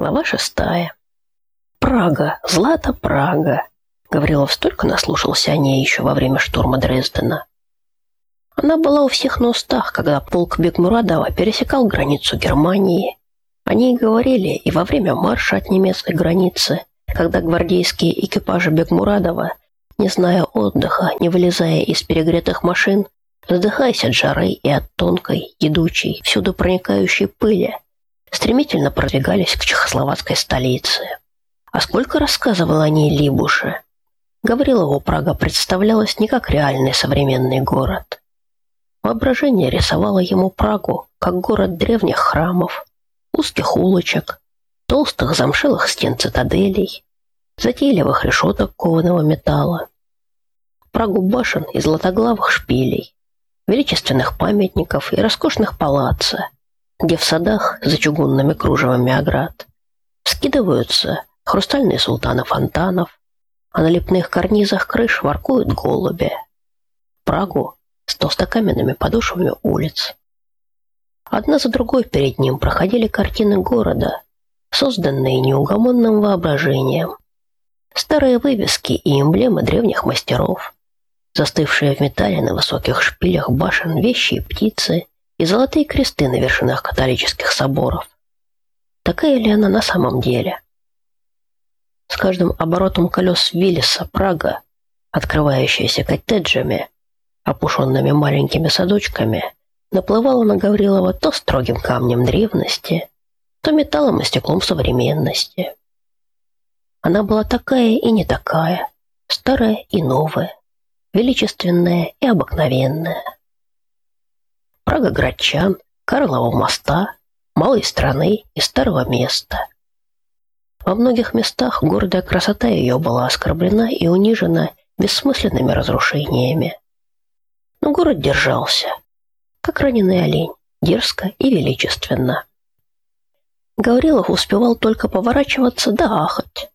Глава шестая. Прага, Злата Прага. Гаврилов столько наслушался о ней еще во время штурма Дрездена. Она была у всех на устах, когда полк Бекмурадова пересекал границу Германии. О ней говорили и во время марша от немецкой границы, когда гвардейские экипажи Бекмурадова, не зная отдыха, не вылезая из перегретых машин, задыхаясь от жары и от тонкой, едучей, всюду проникающей пыли, стремительно продвигались к чехословацкой столице. А сколько рассказывал о ней Либуше. Гаврилову Прага представлялась не как реальный современный город. Воображение рисовало ему Прагу как город древних храмов, узких улочек, толстых замшелых стен цитаделей, затейливых решеток кованого металла, Прагу башен и златоглавых шпилей, величественных памятников и роскошных палаццо, где в садах за чугунными кружевами оград скидываются хрустальные султаны фонтанов, а на лепных карнизах крыш воркуют голуби. Прагу с толстокаменными подошвами улиц. Одна за другой перед ним проходили картины города, созданные неугомонным воображением. Старые вывески и эмблемы древних мастеров, застывшие в металле на высоких шпилях башен вещи и птицы, и золотые кресты на вершинах католических соборов. Такая ли она на самом деле? С каждым оборотом колес Виллиса Прага, открывающаяся коттеджами, опушенными маленькими садочками, наплывала на Гаврилова то строгим камнем древности, то металлом и стеклом современности. Она была такая и не такая, старая и новая, величественная и обыкновенная. Прага Грачан, Карлова моста, малой страны и старого места. Во многих местах гордая красота ее была оскорблена и унижена бессмысленными разрушениями. Но город держался, как раненый олень, дерзко и величественно. Гаврилов успевал только поворачиваться да ахать.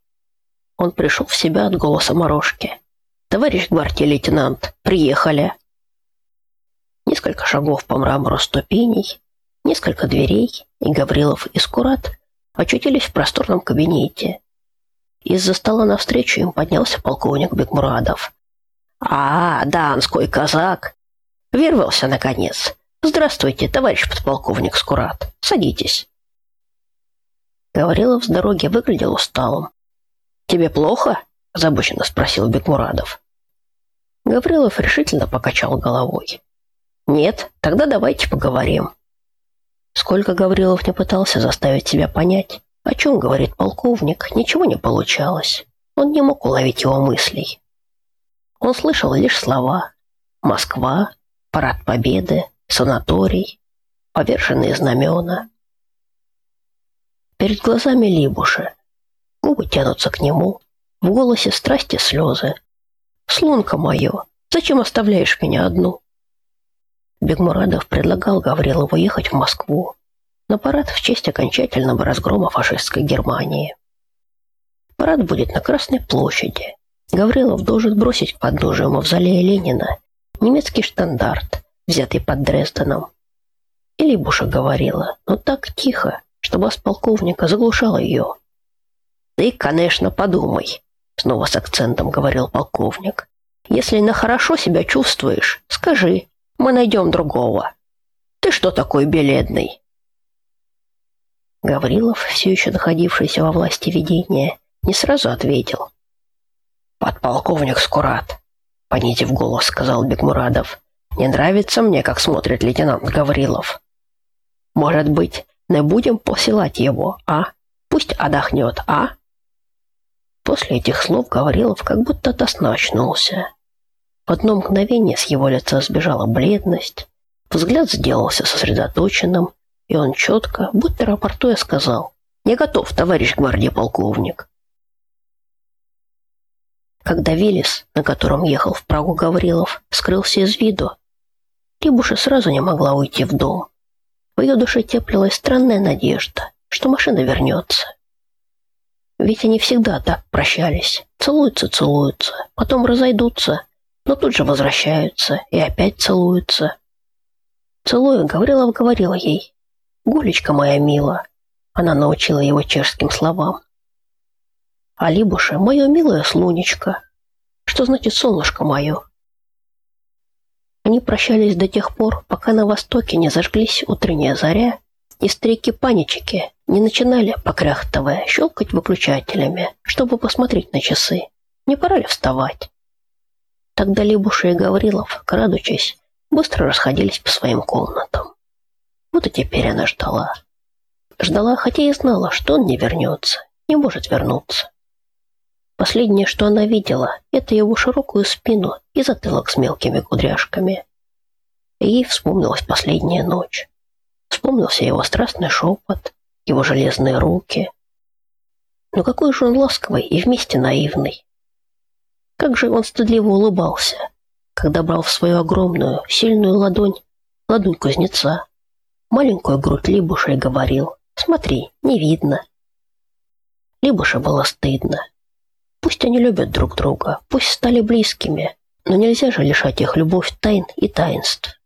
Он пришел в себя от голоса Морошки. «Товарищ гвардии лейтенант, приехали!» Несколько шагов по мрамору ступеней, несколько дверей, и Гаврилов и Скурат очутились в просторном кабинете. Из-за стола навстречу им поднялся полковник Бекмурадов. «А, данской казак! Вырвался, наконец! Здравствуйте, товарищ подполковник Скурат. Садитесь!» Гаврилов с дороги выглядел усталым. «Тебе плохо?» – озабоченно спросил Бекмурадов. Гаврилов решительно покачал головой. Нет, тогда давайте поговорим. Сколько Гаврилов не пытался заставить себя понять, о чем говорит полковник, ничего не получалось. Он не мог уловить его мыслей. Он слышал лишь слова «Москва», «Парад Победы», «Санаторий», «Поверженные знамена». Перед глазами Либуши. Губы тянутся к нему, в голосе страсти слезы. «Слунка мое, зачем оставляешь меня одну?» Бегмурадов предлагал Гаврилову ехать в Москву на парад в честь окончательного разгрома фашистской Германии. Парад будет на Красной площади. Гаврилов должен бросить к подножию мавзолея Ленина немецкий штандарт, взятый под Дрезденом. И говорила, но так тихо, что бас полковника заглушал ее. «Ты, конечно, подумай», — снова с акцентом говорил полковник. «Если на хорошо себя чувствуешь, скажи, мы найдем другого. Ты что такой беледный?» Гаврилов, все еще находившийся во власти видения, не сразу ответил. «Подполковник Скурат», — понизив голос, сказал Бекмурадов, «не нравится мне, как смотрит лейтенант Гаврилов. Может быть, не будем посылать его, а? Пусть отдохнет, а?» После этих слов Гаврилов как будто до сна очнулся. В одно мгновение с его лица сбежала бледность, взгляд сделался сосредоточенным, и он четко, будто рапортуя, сказал «Я готов, товарищ гвардии полковник». Когда Виллис, на котором ехал в Прагу Гаврилов, скрылся из виду, Либуша сразу не могла уйти в дом. В ее душе теплилась странная надежда, что машина вернется. Ведь они всегда так прощались. Целуются, целуются, потом разойдутся, но тут же возвращаются и опять целуются. Целуя, Гаврилов говорила ей, «Гулечка моя мила, Она научила его чешским словам. А Либуша, мое милое слунечко. Что значит солнышко мое? Они прощались до тех пор, пока на востоке не зажглись утренняя заря, и старики-паничики не начинали, покряхтовая, щелкать выключателями, чтобы посмотреть на часы. Не пора ли вставать? Тогда Либуша и Гаврилов, крадучись, быстро расходились по своим комнатам. Вот и теперь она ждала. Ждала, хотя и знала, что он не вернется, не может вернуться. Последнее, что она видела, это его широкую спину и затылок с мелкими кудряшками. Ей вспомнилась последняя ночь. Вспомнился его страстный шепот, его железные руки. Но какой же он ласковый и вместе наивный. Как же он стыдливо улыбался, когда брал в свою огромную, сильную ладонь, ладонь кузнеца, маленькую грудь Либуша и говорил, «Смотри, не видно». Либуша было стыдно. Пусть они любят друг друга, пусть стали близкими, но нельзя же лишать их любовь тайн и таинств.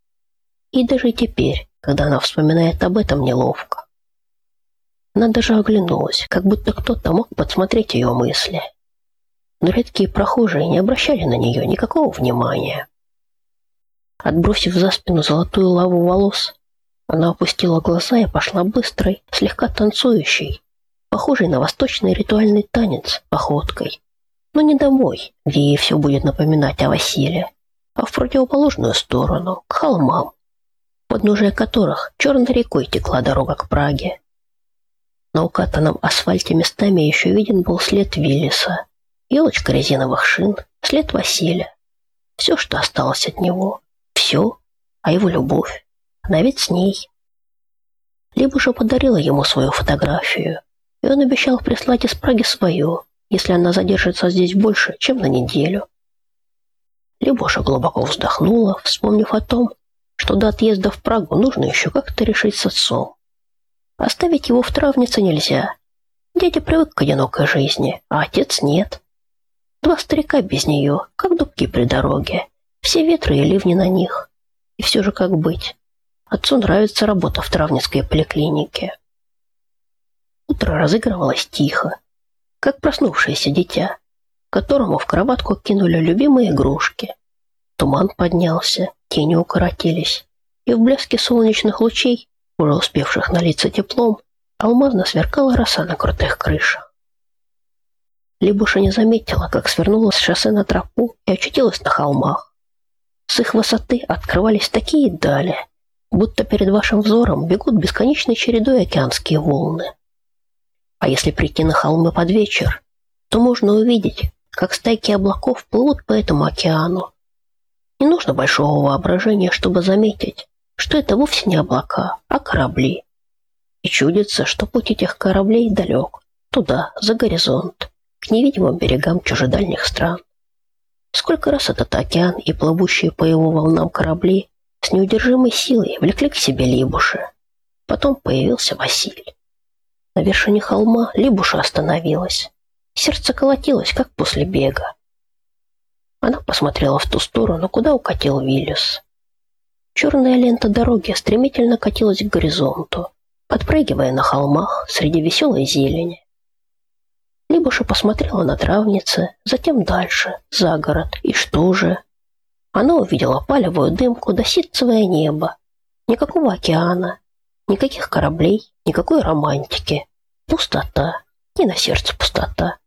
И даже теперь, когда она вспоминает об этом, неловко. Она даже оглянулась, как будто кто-то мог подсмотреть ее мысли. Но редкие прохожие не обращали на нее никакого внимания. Отбросив за спину золотую лаву волос, она опустила глаза и пошла быстрой, слегка танцующей, похожей на восточный ритуальный танец, походкой. Но не домой, где ей все будет напоминать о Василе, а в противоположную сторону, к холмам, подножие которых черной рекой текла дорога к Праге. На укатанном асфальте местами еще виден был след Виллиса, елочка резиновых шин, след Василия. Все, что осталось от него. Все, а его любовь. Она ведь с ней. Либо же подарила ему свою фотографию, и он обещал прислать из Праги свою, если она задержится здесь больше, чем на неделю. Либоша глубоко вздохнула, вспомнив о том, что до отъезда в Прагу нужно еще как-то решить с отцом. Оставить его в травнице нельзя. Дядя привык к одинокой жизни, а отец нет. Два старика без нее, как дубки при дороге. Все ветры и ливни на них. И все же как быть? Отцу нравится работа в травницкой поликлинике. Утро разыгрывалось тихо, как проснувшееся дитя, которому в кроватку кинули любимые игрушки. Туман поднялся, тени укоротились, и в блеске солнечных лучей, уже успевших налиться теплом, алмазно сверкала роса на крутых крышах. Либуша не заметила, как свернула с шоссе на тропу и очутилась на холмах. С их высоты открывались такие дали, будто перед вашим взором бегут бесконечной чередой океанские волны. А если прийти на холмы под вечер, то можно увидеть, как стайки облаков плывут по этому океану. Не нужно большого воображения, чтобы заметить, что это вовсе не облака, а корабли. И чудится, что путь этих кораблей далек, туда, за горизонт, к невидимым берегам чужедальних стран. Сколько раз этот океан и плывущие по его волнам корабли с неудержимой силой влекли к себе Либуши. Потом появился Василий. На вершине холма Либуша остановилась. Сердце колотилось, как после бега. Она посмотрела в ту сторону, куда укатил Виллис. Черная лента дороги стремительно катилась к горизонту, подпрыгивая на холмах среди веселой зелени. Либуша посмотрела на травницы, затем дальше, за город, и что же? Она увидела палевую дымку до ситцевое небо. Никакого океана, никаких кораблей, никакой романтики. Пустота, и на сердце пустота.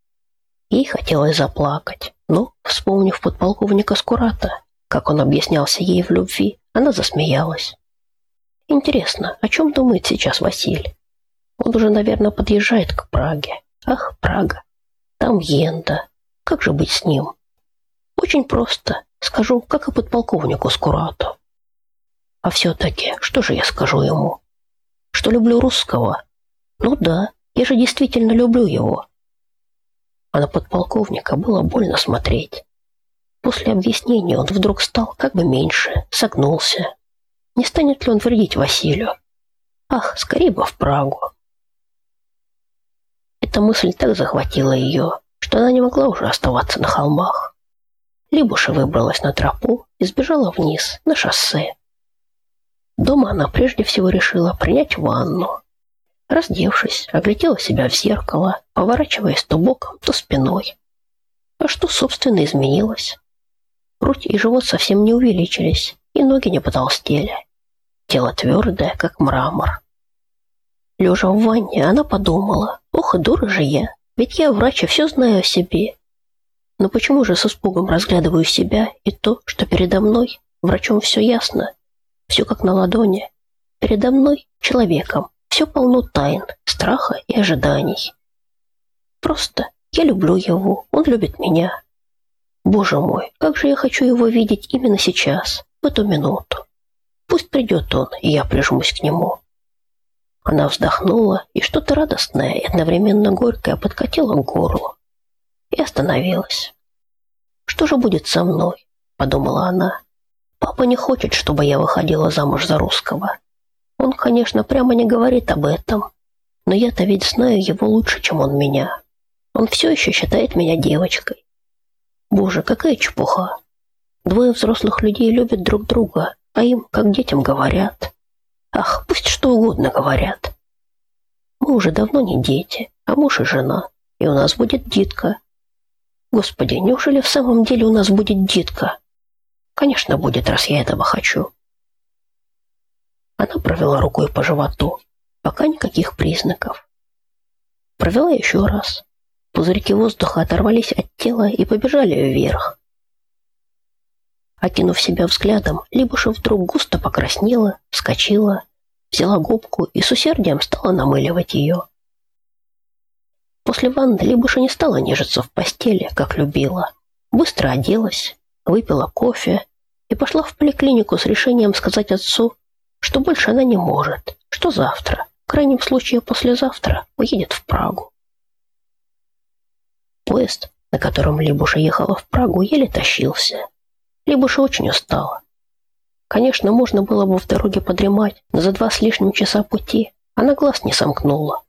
Ей хотелось заплакать, но, вспомнив подполковника Скурата, как он объяснялся ей в любви, она засмеялась. Интересно, о чем думает сейчас Василий? Он уже, наверное, подъезжает к Праге. Ах, Прага. Там Йенда. Как же быть с ним? Очень просто. Скажу, как и подполковнику Скурату. А все-таки, что же я скажу ему? Что люблю русского? Ну да, я же действительно люблю его. А на подполковника было больно смотреть. После объяснения он вдруг стал как бы меньше, согнулся. Не станет ли он вредить Василию? Ах, скорее бы в Прагу. Эта мысль так захватила ее, что она не могла уже оставаться на холмах. Либуша выбралась на тропу и сбежала вниз, на шоссе. Дома она прежде всего решила принять ванну. Раздевшись, оглядела себя в зеркало, поворачиваясь то боком, то спиной. А что, собственно, изменилось? Грудь и живот совсем не увеличились, и ноги не потолстели. Тело твердое, как мрамор. Лежа в ванне, она подумала, ох и дура же я, ведь я врач и все знаю о себе. Но почему же с испугом разглядываю себя и то, что передо мной, врачом все ясно, все как на ладони, передо мной, человеком, все полно тайн, страха и ожиданий. Просто я люблю его, он любит меня. Боже мой, как же я хочу его видеть именно сейчас, в эту минуту. Пусть придет он, и я прижмусь к нему. Она вздохнула, и что-то радостное и одновременно горькое подкатило к горлу. И остановилась. «Что же будет со мной?» – подумала она. «Папа не хочет, чтобы я выходила замуж за русского. Он, конечно, прямо не говорит об этом, но я-то ведь знаю его лучше, чем он меня. Он все еще считает меня девочкой. Боже, какая чепуха. Двое взрослых людей любят друг друга, а им, как детям, говорят. Ах, пусть что угодно говорят. Мы уже давно не дети, а муж и жена, и у нас будет дитка. Господи, неужели в самом деле у нас будет дитка? Конечно, будет, раз я этого хочу. Она провела рукой по животу, пока никаких признаков. Провела еще раз. Пузырьки воздуха оторвались от тела и побежали вверх. Окинув себя взглядом, Либуша вдруг густо покраснела, вскочила, взяла губку и с усердием стала намыливать ее. После ванны Либуша не стала нежиться в постели, как любила. Быстро оделась, выпила кофе и пошла в поликлинику с решением сказать отцу, что больше она не может, что завтра, в крайнем случае послезавтра, уедет в Прагу. Поезд, на котором Либуша ехала в Прагу, еле тащился. Либуша очень устала. Конечно, можно было бы в дороге подремать, но за два с лишним часа пути она глаз не сомкнула.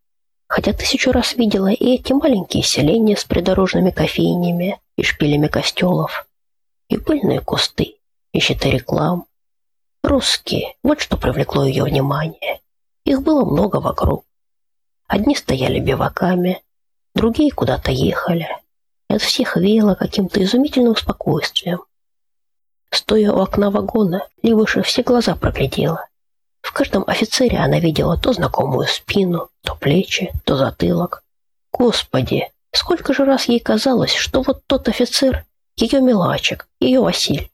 Хотя тысячу раз видела и эти маленькие селения с придорожными кофейнями и шпилями костелов, и пыльные кусты, и щиты реклам. Русские, вот что привлекло ее внимание. Их было много вокруг. Одни стояли биваками, другие куда-то ехали. От всех веяло каким-то изумительным спокойствием. Стоя у окна вагона, Ливыша все глаза проглядела. В каждом офицере она видела то знакомую спину, то плечи, то затылок. Господи, сколько же раз ей казалось, что вот тот офицер, ее милачик, ее Василь.